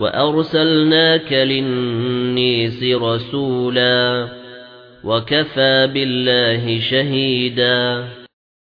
وَأَرْسَلْنَاكَ لِلنَّاسِ رَسُولًا وَكَفَى بِاللَّهِ شَهِيدًا